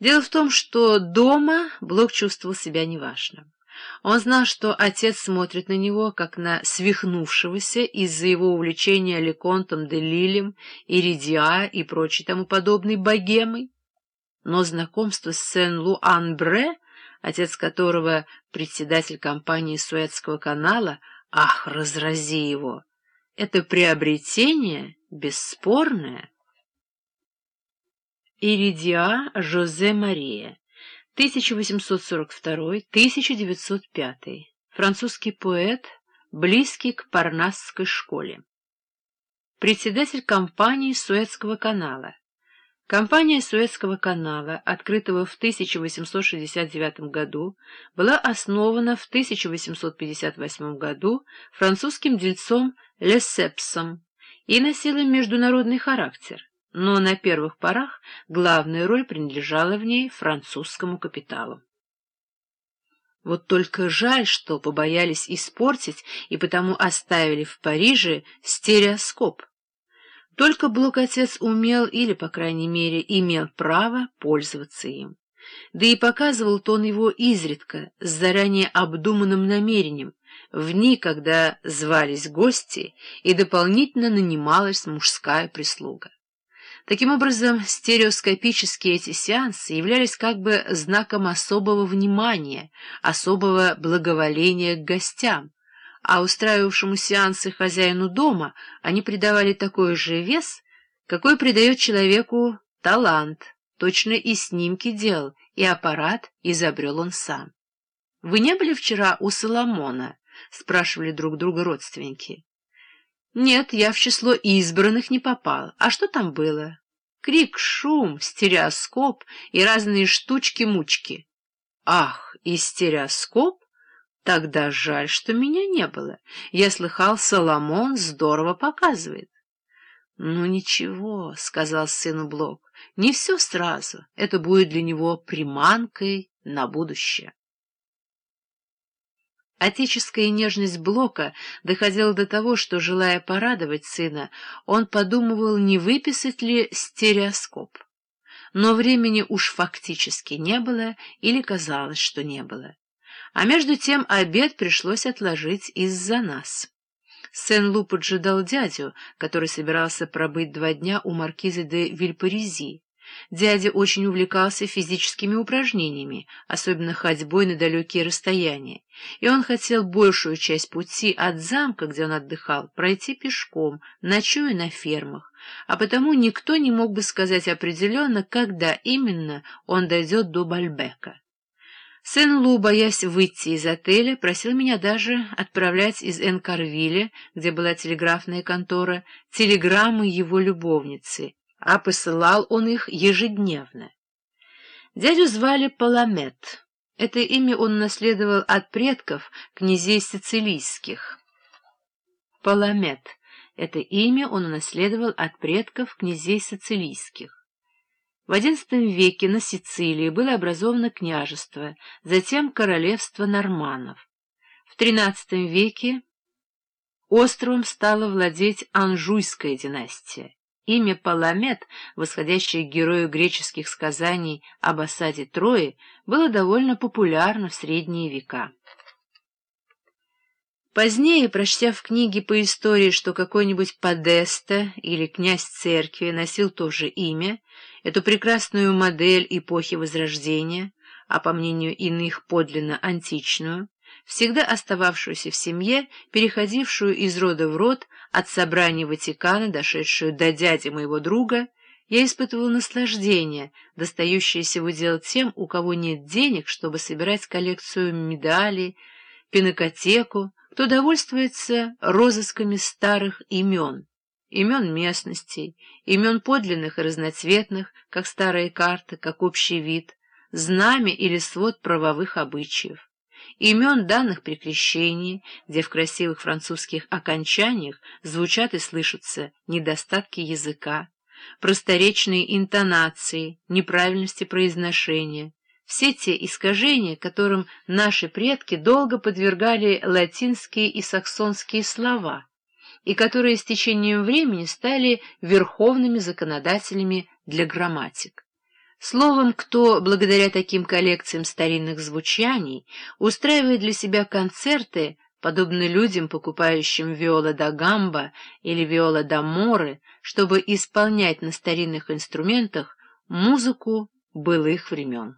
Дело в том, что дома Блок чувствовал себя неважно. Он знал, что отец смотрит на него, как на свихнувшегося из-за его увлечения Леконтом де Лилем, Иридиа и прочей тому подобной богемой. Но знакомство с Сен-Луан-Бре, отец которого председатель компании Суэцкого канала, ах, разрази его, это приобретение бесспорное. Иридиа Жозе Мария, 1842-1905, французский поэт, близкий к Парнасской школе. Председатель компании Суэцкого канала. Компания Суэцкого канала, открытого в 1869 году, была основана в 1858 году французским дельцом Лесепсом и носила международный характер но на первых порах главная роль принадлежала в ней французскому капиталу. Вот только жаль, что побоялись испортить и потому оставили в Париже стереоскоп. Только Блок-отец умел или, по крайней мере, имел право пользоваться им. Да и показывал-то он его изредка, с заранее обдуманным намерением, в дни, когда звались гости и дополнительно нанималась мужская прислуга. Таким образом, стереоскопические эти сеансы являлись как бы знаком особого внимания, особого благоволения к гостям, а устраивавшему сеансы хозяину дома они придавали такой же вес, какой придает человеку талант, точно и снимки делал, и аппарат изобрел он сам. «Вы не были вчера у Соломона?» — спрашивали друг друга родственники. Нет, я в число избранных не попал. А что там было? Крик, шум, стереоскоп и разные штучки-мучки. Ах, и стереоскоп? Тогда жаль, что меня не было. Я слыхал, Соломон здорово показывает. «Ну ничего», — сказал сыну Блок, — «не все сразу. Это будет для него приманкой на будущее». Отеческая нежность Блока доходила до того, что, желая порадовать сына, он подумывал, не выписать ли стереоскоп. Но времени уж фактически не было или казалось, что не было. А между тем обед пришлось отложить из-за нас. Сен-Лу поджидал дядю, который собирался пробыть два дня у маркиза де Вильпарези. Дядя очень увлекался физическими упражнениями, особенно ходьбой на далекие расстояния, и он хотел большую часть пути от замка, где он отдыхал, пройти пешком, ночуя на фермах, а потому никто не мог бы сказать определенно, когда именно он дойдет до Бальбека. Сен-Лу, боясь выйти из отеля, просил меня даже отправлять из Энкарвилля, где была телеграфная контора, телеграммы его любовницы, а посылал он их ежедневно. Дядю звали Паламет. Это имя он наследовал от предков князей сицилийских. Паламет. Это имя он унаследовал от предков князей сицилийских. В XI веке на Сицилии было образовано княжество, затем королевство норманов. В XIII веке островом стала владеть Анжуйская династия. Имя Паламет, восходящее к герою греческих сказаний об осаде Трои, было довольно популярно в средние века. Позднее, прочтя в книге по истории, что какой-нибудь Подеста или князь церкви носил то же имя, эту прекрасную модель эпохи Возрождения, а по мнению иных подлинно античную, всегда остававшуюся в семье, переходившую из рода в род, от собрания Ватикана, дошедшую до дяди моего друга, я испытывал наслаждение, достающееся в удел тем, у кого нет денег, чтобы собирать коллекцию медалей, пинокотеку, кто довольствуется розысками старых имен, имен местностей, имен подлинных и разноцветных, как старые карты, как общий вид, знамя или свод правовых обычаев имен данных при крещении, где в красивых французских окончаниях звучат и слышатся недостатки языка, просторечные интонации, неправильности произношения, все те искажения, которым наши предки долго подвергали латинские и саксонские слова, и которые с течением времени стали верховными законодателями для грамматик. Словом, кто, благодаря таким коллекциям старинных звучаний, устраивает для себя концерты, подобно людям, покупающим виола да гамба или виола да море, чтобы исполнять на старинных инструментах музыку былых времен.